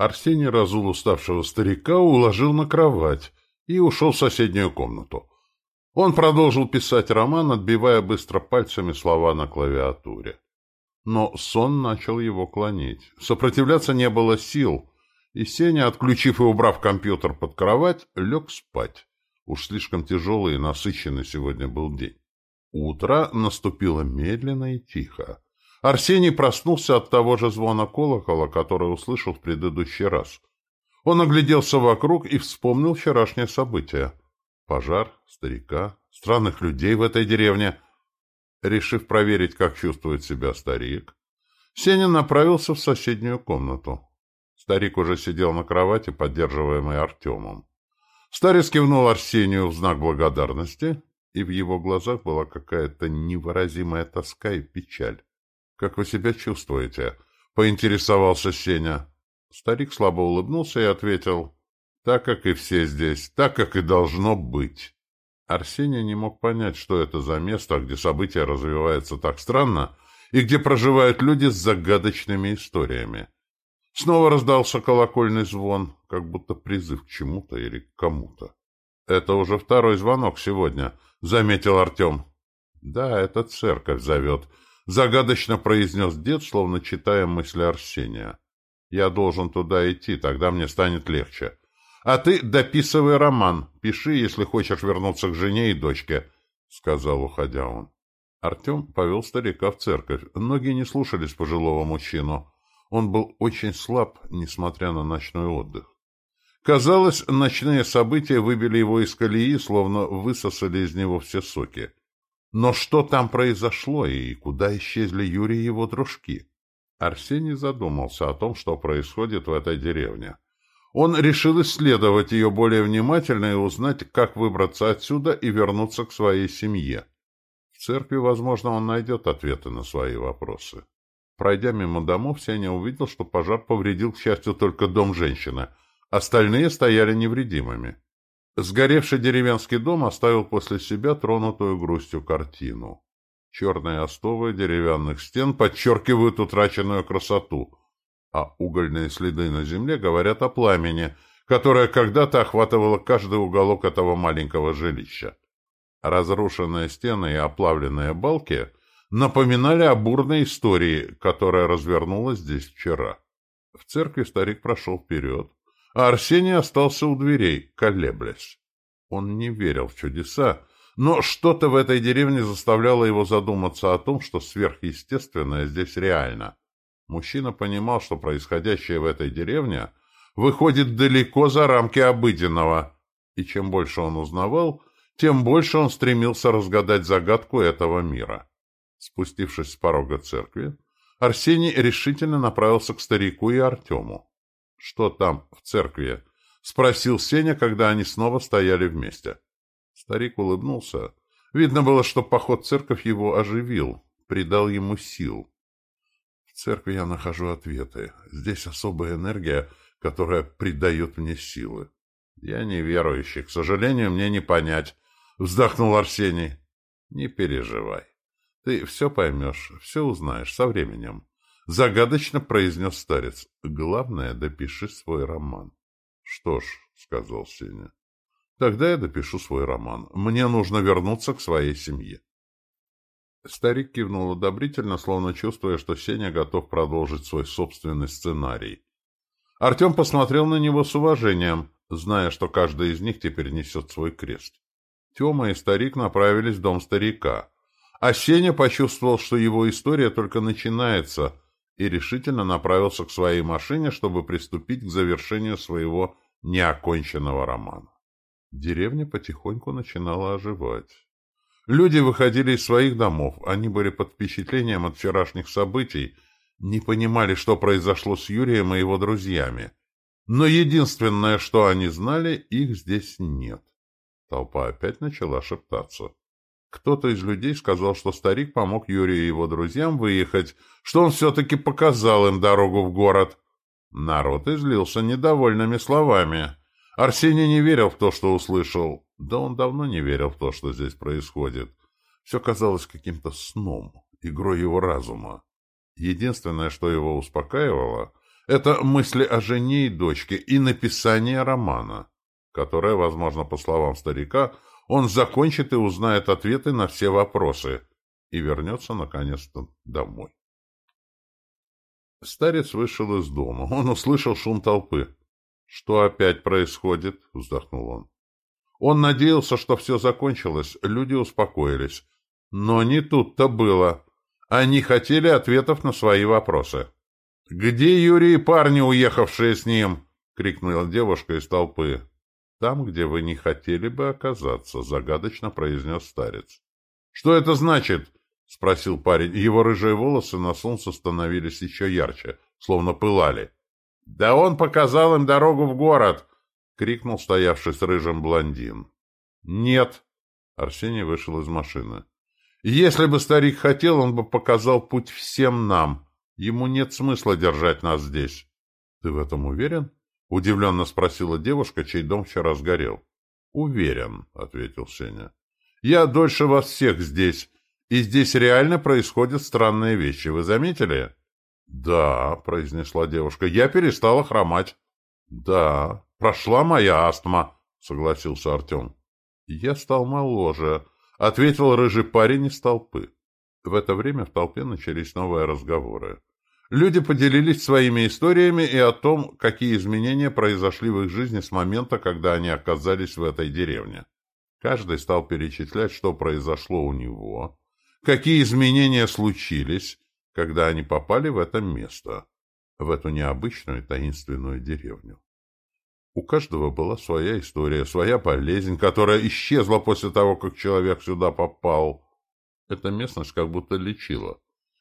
Арсений разул уставшего старика, уложил на кровать и ушел в соседнюю комнату. Он продолжил писать роман, отбивая быстро пальцами слова на клавиатуре. Но сон начал его клонить. Сопротивляться не было сил, и Сеня, отключив и убрав компьютер под кровать, лег спать. Уж слишком тяжелый и насыщенный сегодня был день. Утро наступило медленно и тихо. Арсений проснулся от того же звона колокола, который услышал в предыдущий раз. Он огляделся вокруг и вспомнил вчерашнее событие. Пожар, старика, странных людей в этой деревне. Решив проверить, как чувствует себя старик, Сеня направился в соседнюю комнату. Старик уже сидел на кровати, поддерживаемый Артемом. Старец кивнул Арсению в знак благодарности, и в его глазах была какая-то невыразимая тоска и печаль. «Как вы себя чувствуете?» — поинтересовался Сеня. Старик слабо улыбнулся и ответил, «Так, как и все здесь, так, как и должно быть». Арсений не мог понять, что это за место, где события развиваются так странно и где проживают люди с загадочными историями. Снова раздался колокольный звон, как будто призыв к чему-то или к кому-то. «Это уже второй звонок сегодня», — заметил Артем. «Да, это церковь зовет», — загадочно произнес дед, словно читая мысли Арсения. «Я должен туда идти, тогда мне станет легче. А ты дописывай роман, пиши, если хочешь вернуться к жене и дочке», — сказал, уходя он. Артем повел старика в церковь. Ноги не слушались пожилого мужчину. Он был очень слаб, несмотря на ночной отдых. Казалось, ночные события выбили его из колеи, словно высосали из него все соки. Но что там произошло и куда исчезли Юрий и его дружки? Арсений задумался о том, что происходит в этой деревне. Он решил исследовать ее более внимательно и узнать, как выбраться отсюда и вернуться к своей семье. В церкви, возможно, он найдет ответы на свои вопросы. Пройдя мимо домов, Сеня увидел, что пожар повредил, к счастью, только дом женщины. Остальные стояли невредимыми. Сгоревший деревенский дом оставил после себя тронутую грустью картину. Черные остовы деревянных стен подчеркивают утраченную красоту, а угольные следы на земле говорят о пламени, которое когда-то охватывало каждый уголок этого маленького жилища. Разрушенные стены и оплавленные балки — напоминали о бурной истории, которая развернулась здесь вчера. В церкви старик прошел вперед, а Арсений остался у дверей, колеблясь. Он не верил в чудеса, но что-то в этой деревне заставляло его задуматься о том, что сверхъестественное здесь реально. Мужчина понимал, что происходящее в этой деревне выходит далеко за рамки обыденного, и чем больше он узнавал, тем больше он стремился разгадать загадку этого мира. Спустившись с порога церкви, Арсений решительно направился к старику и Артему. — Что там, в церкви? — спросил Сеня, когда они снова стояли вместе. Старик улыбнулся. Видно было, что поход в церковь его оживил, придал ему сил. В церкви я нахожу ответы. Здесь особая энергия, которая придает мне силы. Я неверующий, к сожалению, мне не понять, — вздохнул Арсений. — Не переживай. Ты все поймешь, все узнаешь со временем. Загадочно произнес старец. Главное, допиши свой роман. Что ж, сказал Сеня. Тогда я допишу свой роман. Мне нужно вернуться к своей семье. Старик кивнул одобрительно, словно чувствуя, что Сеня готов продолжить свой собственный сценарий. Артем посмотрел на него с уважением, зная, что каждый из них теперь несет свой крест. Тема и старик направились в дом старика. А Сеня почувствовал, что его история только начинается, и решительно направился к своей машине, чтобы приступить к завершению своего неоконченного романа. Деревня потихоньку начинала оживать. Люди выходили из своих домов, они были под впечатлением от вчерашних событий, не понимали, что произошло с Юрием и его друзьями. Но единственное, что они знали, их здесь нет. Толпа опять начала шептаться. Кто-то из людей сказал, что старик помог Юрию и его друзьям выехать, что он все-таки показал им дорогу в город. Народ излился недовольными словами. Арсений не верил в то, что услышал. Да он давно не верил в то, что здесь происходит. Все казалось каким-то сном, игрой его разума. Единственное, что его успокаивало, Это мысли о жене и дочке и написание романа, которое, возможно, по словам старика, он закончит и узнает ответы на все вопросы и вернется, наконец-то, домой. Старец вышел из дома. Он услышал шум толпы. «Что опять происходит?» — вздохнул он. Он надеялся, что все закончилось, люди успокоились. Но не тут-то было. Они хотели ответов на свои вопросы. «Где Юрий и парни, уехавшие с ним?» — крикнула девушка из толпы. «Там, где вы не хотели бы оказаться», — загадочно произнес старец. «Что это значит?» — спросил парень. Его рыжие волосы на солнце становились еще ярче, словно пылали. «Да он показал им дорогу в город!» — крикнул стоявший с рыжим блондин. «Нет!» — Арсений вышел из машины. «Если бы старик хотел, он бы показал путь всем нам. Ему нет смысла держать нас здесь». «Ты в этом уверен?» — удивленно спросила девушка, чей дом вчера сгорел. «Уверен», — ответил Сеня. «Я дольше вас всех здесь, и здесь реально происходят странные вещи. Вы заметили?» «Да», — произнесла девушка, — «я перестала хромать». «Да, прошла моя астма», — согласился Артем. «Я стал моложе», — ответил рыжий парень из толпы. В это время в толпе начались новые разговоры. Люди поделились своими историями и о том, какие изменения произошли в их жизни с момента, когда они оказались в этой деревне. Каждый стал перечислять, что произошло у него, какие изменения случились, когда они попали в это место, в эту необычную таинственную деревню. У каждого была своя история, своя болезнь, которая исчезла после того, как человек сюда попал. Эта местность как будто лечила,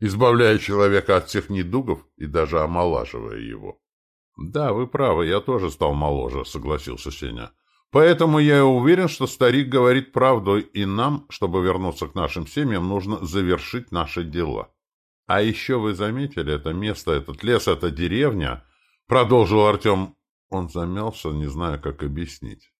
избавляя человека от всех недугов и даже омолаживая его. — Да, вы правы, я тоже стал моложе, — согласился Сеня. — Поэтому я уверен, что старик говорит правду, и нам, чтобы вернуться к нашим семьям, нужно завершить наши дела. А еще вы заметили, это место, этот лес, эта деревня, — продолжил Артем. Он замялся, не зная, как объяснить.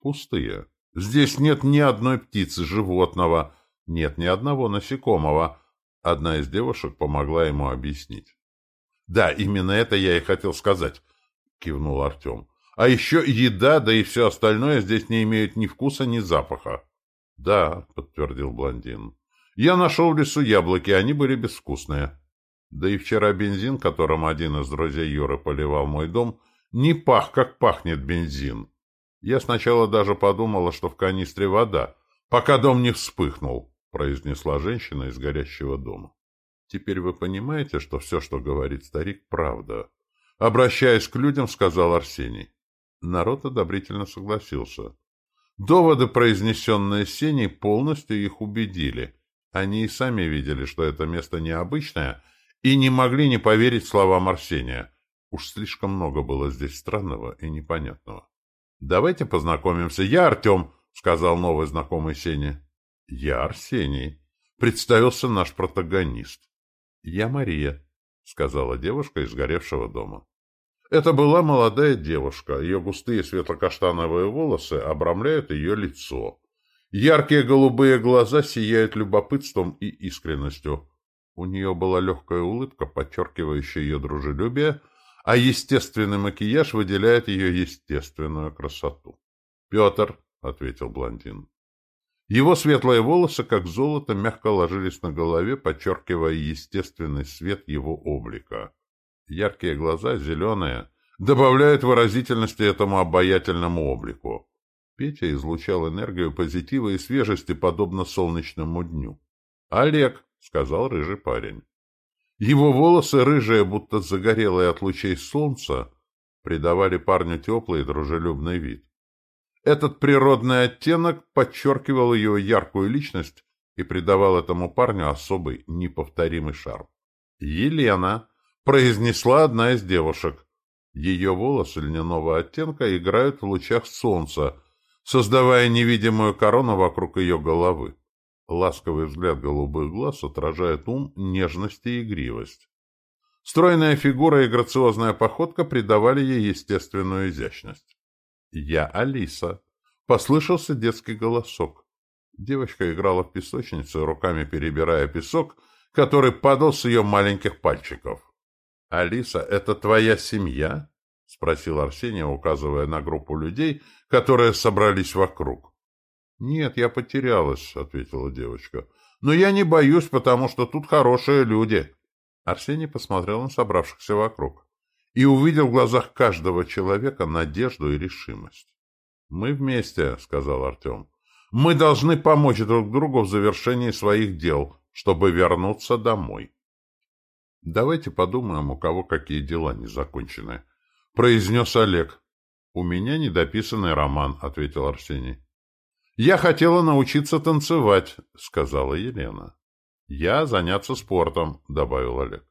Пустые. Здесь нет ни одной птицы, животного, нет ни одного насекомого. Одна из девушек помогла ему объяснить. — Да, именно это я и хотел сказать, — кивнул Артем. — А еще еда, да и все остальное здесь не имеют ни вкуса, ни запаха. — Да, — подтвердил блондин. Я нашел в лесу яблоки, они были безвкусные. Да и вчера бензин, которым один из друзей Юры поливал мой дом, не пах, как пахнет бензин. Я сначала даже подумала, что в канистре вода, пока дом не вспыхнул, произнесла женщина из горящего дома. Теперь вы понимаете, что все, что говорит старик, правда. Обращаясь к людям, сказал Арсений. Народ одобрительно согласился. Доводы, произнесенные Сеней, полностью их убедили — они и сами видели, что это место необычное, и не могли не поверить словам Арсения. Уж слишком много было здесь странного и непонятного. «Давайте познакомимся. Я Артем», — сказал новый знакомый Сеня. «Я Арсений», — представился наш протагонист. «Я Мария», — сказала девушка из горевшего дома. Это была молодая девушка. Ее густые светло-каштановые волосы обрамляют ее лицо. Яркие голубые глаза сияют любопытством и искренностью. У нее была легкая улыбка, подчеркивающая ее дружелюбие, а естественный макияж выделяет ее естественную красоту. «Петр», — ответил блондин. Его светлые волосы, как золото, мягко ложились на голове, подчеркивая естественный свет его облика. Яркие глаза, зеленые, добавляют выразительности этому обаятельному облику. Петя излучал энергию позитива и свежести, подобно солнечному дню. «Олег», — сказал рыжий парень. Его волосы, рыжие, будто загорелые от лучей солнца, придавали парню теплый и дружелюбный вид. Этот природный оттенок подчеркивал его яркую личность и придавал этому парню особый, неповторимый шарм. «Елена», — произнесла одна из девушек. Ее волосы льняного оттенка играют в лучах солнца, создавая невидимую корону вокруг ее головы. Ласковый взгляд голубых глаз отражает ум, нежность и игривость. Стройная фигура и грациозная походка придавали ей естественную изящность. «Я Алиса», — послышался детский голосок. Девочка играла в песочнице, руками перебирая песок, который падал с ее маленьких пальчиков. «Алиса, это твоя семья?» — спросил Арсений, указывая на группу людей, которые собрались вокруг. «Нет, я потерялась», — ответила девочка. «Но я не боюсь, потому что тут хорошие люди». Арсений посмотрел на собравшихся вокруг и увидел в глазах каждого человека надежду и решимость. «Мы вместе», — сказал Артем. «Мы должны помочь друг другу в завершении своих дел, чтобы вернуться домой». «Давайте подумаем, у кого какие дела не закончены», — произнес Олег. «У меня недописанный роман», — ответил Арсений. «Я хотела научиться танцевать», — сказала Елена. «Я заняться спортом», — добавил Олег.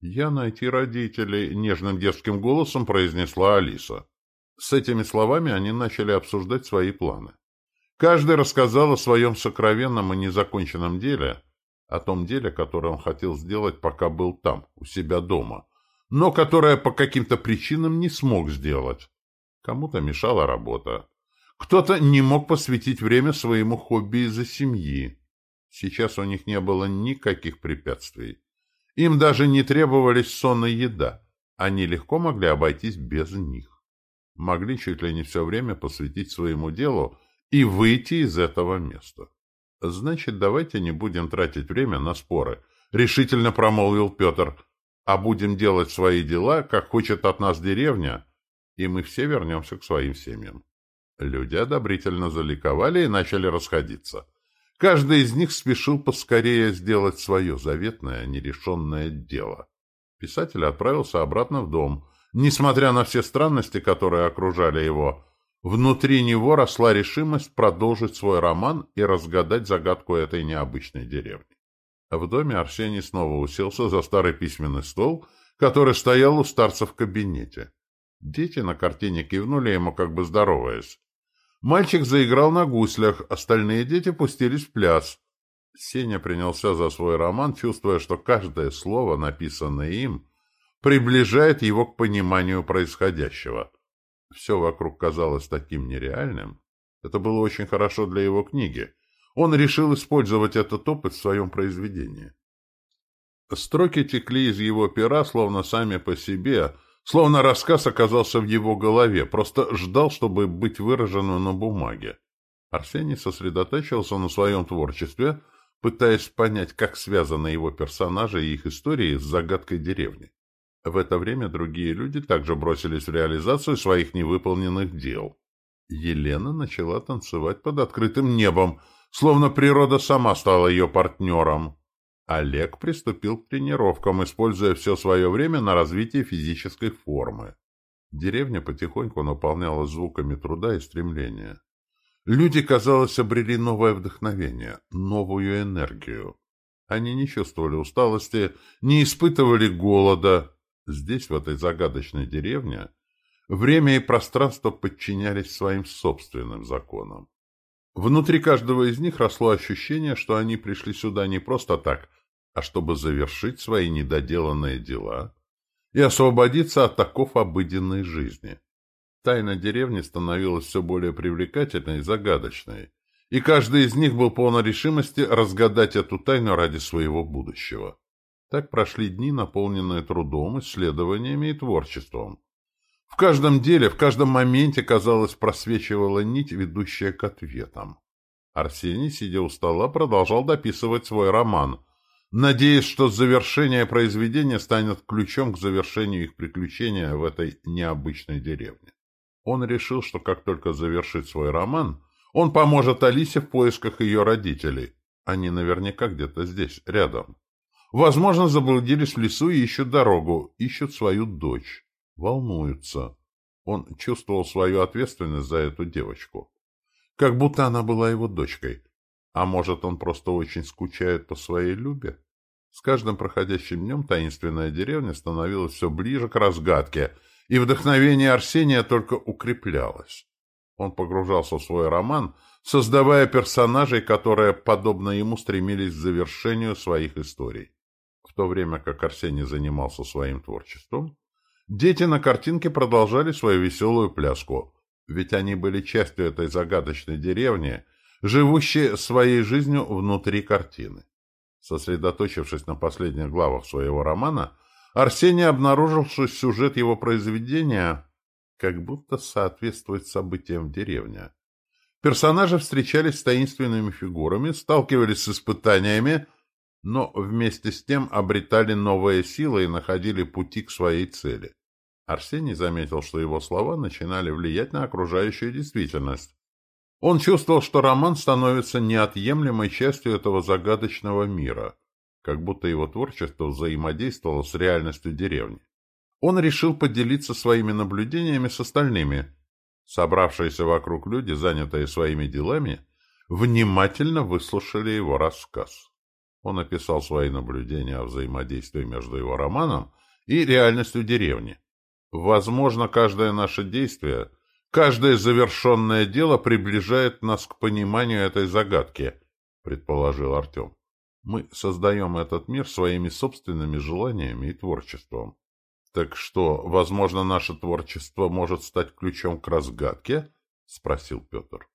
«Я найти родителей», — нежным детским голосом произнесла Алиса. С этими словами они начали обсуждать свои планы. Каждый рассказал о своем сокровенном и незаконченном деле, о том деле, которое он хотел сделать, пока был там, у себя дома, но которое по каким-то причинам не смог сделать. Кому-то мешала работа. Кто-то не мог посвятить время своему хобби из-за семьи. Сейчас у них не было никаких препятствий. Им даже не требовались сон и еда. Они легко могли обойтись без них. Могли чуть ли не все время посвятить своему делу и выйти из этого места. «Значит, давайте не будем тратить время на споры», — решительно промолвил Петр, «а будем делать свои дела, как хочет от нас деревня, и мы все вернемся к своим семьям». Люди одобрительно заликовали и начали расходиться. Каждый из них спешил поскорее сделать свое заветное, нерешенное дело. Писатель отправился обратно в дом. Несмотря на все странности, которые окружали его, внутри него росла решимость продолжить свой роман и разгадать загадку этой необычной деревни. В доме Арсений снова уселся за старый письменный стол, который стоял у старца в кабинете. Дети на картине кивнули ему, как бы здороваясь. Мальчик заиграл на гуслях, остальные дети пустились в пляс. Сеня принялся за свой роман, чувствуя, что каждое слово, написанное им, приближает его к пониманию происходящего. Все вокруг казалось таким нереальным. Это было очень хорошо для его книги. Он решил использовать этот опыт в своем произведении. Строки текли из его пера, словно сами по себе — Словно рассказ оказался в его голове, просто ждал, чтобы быть выраженным на бумаге. Арсений сосредоточился на своем творчестве, пытаясь понять, как связаны его персонажи и их истории с загадкой деревни. В это время другие люди также бросились в реализацию своих невыполненных дел. Елена начала танцевать под открытым небом, словно природа сама стала ее партнером. Олег приступил к тренировкам, используя все свое время на развитие физической формы. Деревня потихоньку наполнялась звуками труда и стремления. Люди, казалось, обрели новое вдохновение, новую энергию. Они не чувствовали усталости, не испытывали голода. Здесь, в этой загадочной деревне, время и пространство подчинялись своим собственным законам. Внутри каждого из них росло ощущение, что они пришли сюда не просто так – а чтобы завершить свои недоделанные дела и освободиться от таков обыденной жизни. Тайна деревни становилась все более привлекательной и загадочной, и каждый из них был полон решимости разгадать эту тайну ради своего будущего. Так прошли дни, наполненные трудом, исследованиями и творчеством. В каждом деле, в каждом моменте, казалось, просвечивала нить, ведущая к ответам. Арсений, сидя у стола, продолжал дописывать свой роман – надеясь, что завершение произведения станет ключом к завершению их приключения в этой необычной деревне. Он решил, что как только завершит свой роман, он поможет Алисе в поисках ее родителей. Они наверняка где-то здесь, рядом. Возможно, заблудились в лесу и ищут дорогу, ищут свою дочь. Волнуются. Он чувствовал свою ответственность за эту девочку. Как будто она была его дочкой. А может, он просто очень скучает по своей Любе? С каждым проходящим днем таинственная деревня становилась все ближе к разгадке, и вдохновение Арсения только укреплялось. Он погружался в свой роман, создавая персонажей, которые, подобно ему, стремились к завершению своих историй. В то время как Арсений занимался своим творчеством, дети на картинке продолжали свою веселую пляску, ведь они были частью этой загадочной деревни — живущие своей жизнью внутри картины. Сосредоточившись на последних главах своего романа, Арсений обнаружил, что сюжет его произведения как будто соответствует событиям в деревне. Персонажи встречались с таинственными фигурами, сталкивались с испытаниями, но вместе с тем обретали новые силы и находили пути к своей цели. Арсений заметил, что его слова начинали влиять на окружающую действительность. Он чувствовал, что роман становится неотъемлемой частью этого загадочного мира, как будто его творчество взаимодействовало с реальностью деревни. Он решил поделиться своими наблюдениями с остальными. Собравшиеся вокруг люди, занятые своими делами, внимательно выслушали его рассказ. Он описал свои наблюдения о взаимодействии между его романом и реальностью деревни. Возможно, каждое наше действие, каждое завершенное дело приближает нас к пониманию этой загадки, предположил Артем. Мы создаем этот мир своими собственными желаниями и творчеством. Так что, возможно, наше творчество может стать ключом к разгадке? Спросил Петр.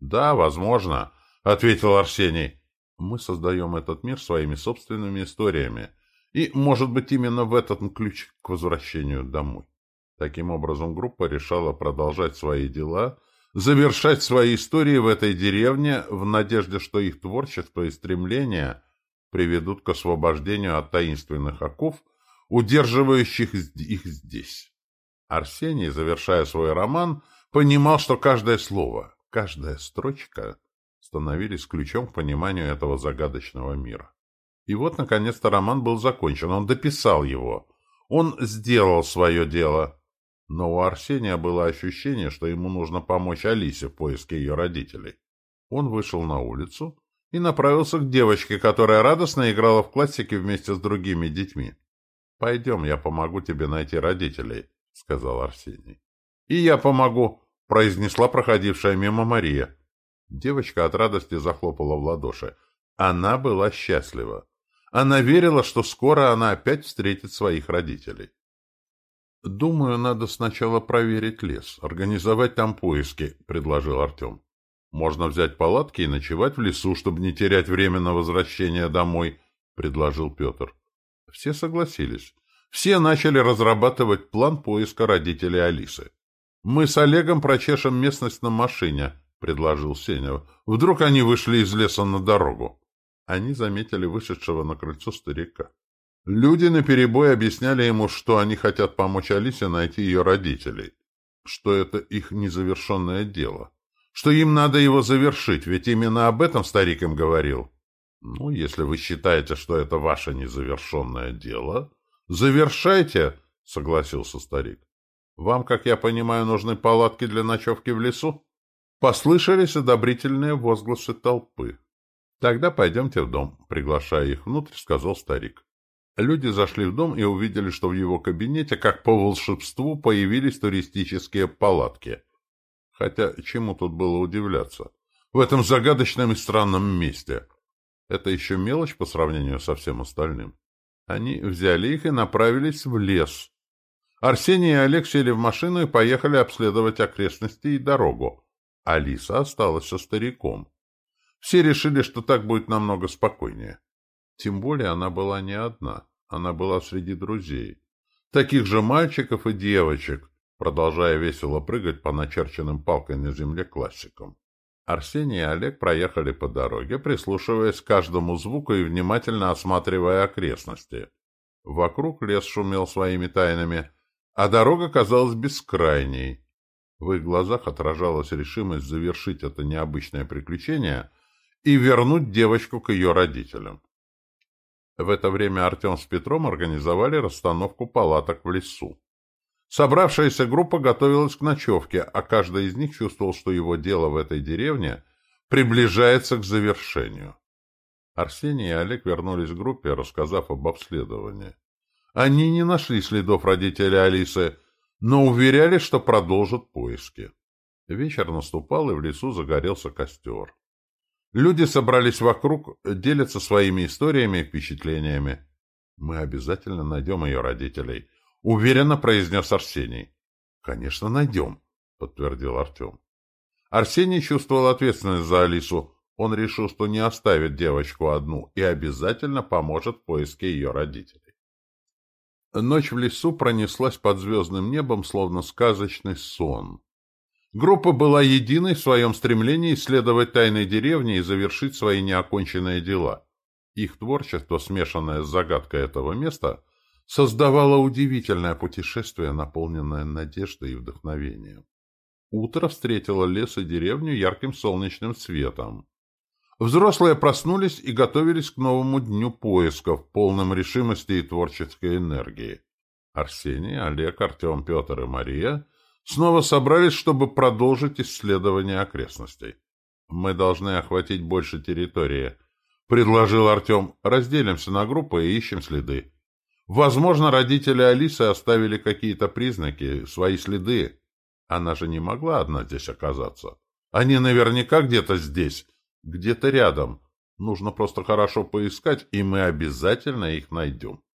Да, возможно, ответил Арсений. Мы создаем этот мир своими собственными историями. И, может быть, именно в этом ключ к возвращению домой. Таким образом, группа решала продолжать свои дела, завершать свои истории в этой деревне в надежде, что их творчество и стремления приведут к освобождению от таинственных оков, удерживающих их здесь. Арсений, завершая свой роман, понимал, что каждое слово, каждая строчка становились ключом к пониманию этого загадочного мира. И вот, наконец-то, роман был закончен, он дописал его, он сделал свое дело. Но у Арсения было ощущение, что ему нужно помочь Алисе в поиске ее родителей. Он вышел на улицу и направился к девочке, которая радостно играла в классике вместе с другими детьми. «Пойдем, я помогу тебе найти родителей», — сказал Арсений. «И я помогу», — произнесла проходившая мимо Мария. Девочка от радости захлопала в ладоши. Она была счастлива. Она верила, что скоро она опять встретит своих родителей. «Думаю, надо сначала проверить лес, организовать там поиски», — предложил Артем. «Можно взять палатки и ночевать в лесу, чтобы не терять время на возвращение домой», — предложил Петр. Все согласились. Все начали разрабатывать план поиска родителей Алисы. «Мы с Олегом прочешем местность на машине», — предложил Сеня. «Вдруг они вышли из леса на дорогу?» Они заметили вышедшего на крыльцо старика. Люди наперебой объясняли ему, что они хотят помочь Алисе найти ее родителей, что это их незавершенное дело, что им надо его завершить, ведь именно об этом старик им говорил. Ну, если вы считаете, что это ваше незавершенное дело, завершайте, согласился старик. Вам, как я понимаю, нужны палатки для ночевки в лесу? Послышались одобрительные возгласы толпы. Тогда пойдемте в дом, приглашая их внутрь, сказал старик. Люди зашли в дом и увидели, что в его кабинете, как по волшебству, появились туристические палатки. Хотя чему тут было удивляться? В этом загадочном и странном месте — это еще мелочь по сравнению со всем остальным. Они взяли их и направились в лес. Арсений и Олег сели в машину и поехали обследовать окрестности и дорогу. Алиса осталась со стариком. Все решили, что так будет намного спокойнее. Тем более она была не одна. Она была среди друзей. Таких же мальчиков и девочек, продолжая весело прыгать по начерченным палкой на земле классикам. Арсений и Олег проехали по дороге, прислушиваясь к каждому звуку и внимательно осматривая окрестности. Вокруг лес шумел своими тайнами, а дорога казалась бескрайней. В их глазах отражалась решимость завершить это необычное приключение и вернуть девочку к ее родителям. В это время Артем с Петром организовали расстановку палаток в лесу. Собравшаяся группа готовилась к ночевке, а каждый из них чувствовал, что его дело в этой деревне приближается к завершению. Арсений и Олег вернулись к группе, рассказав об обследовании. Они не нашли следов родителей Алисы, но уверяли, что продолжат поиски. Вечер наступал, и в лесу загорелся костер. Люди собрались вокруг, делятся своими историями и впечатлениями. «Мы обязательно найдем ее родителей», — уверенно произнес Арсений. — Конечно, найдем, — подтвердил Артем. Арсений чувствовал ответственность за Алису. Он решил, что не оставит девочку одну и обязательно поможет в поиске ее родителей. Ночь в лесу пронеслась под звездным небом, словно сказочный сон. Группа была единой в своем стремлении исследовать тайны деревни и завершить свои неоконченные дела. Их творчество, смешанное с загадкой этого места, создавало удивительное путешествие, наполненное надеждой и вдохновением. Утро встретило лес и деревню ярким солнечным светом. Взрослые проснулись и готовились к новому дню поисков, полным решимости и творческой энергии. Арсений, Олег, Артем, Петр и Мария снова собрались, чтобы продолжить исследование окрестностей. «Мы должны охватить больше территории», — предложил Артем. «Разделимся на группы и ищем следы». Возможно, родители Алисы оставили какие-то признаки, свои следы. Она же не могла одна здесь оказаться. Они наверняка где-то здесь, где-то рядом. Нужно просто хорошо поискать, и мы обязательно их найдем.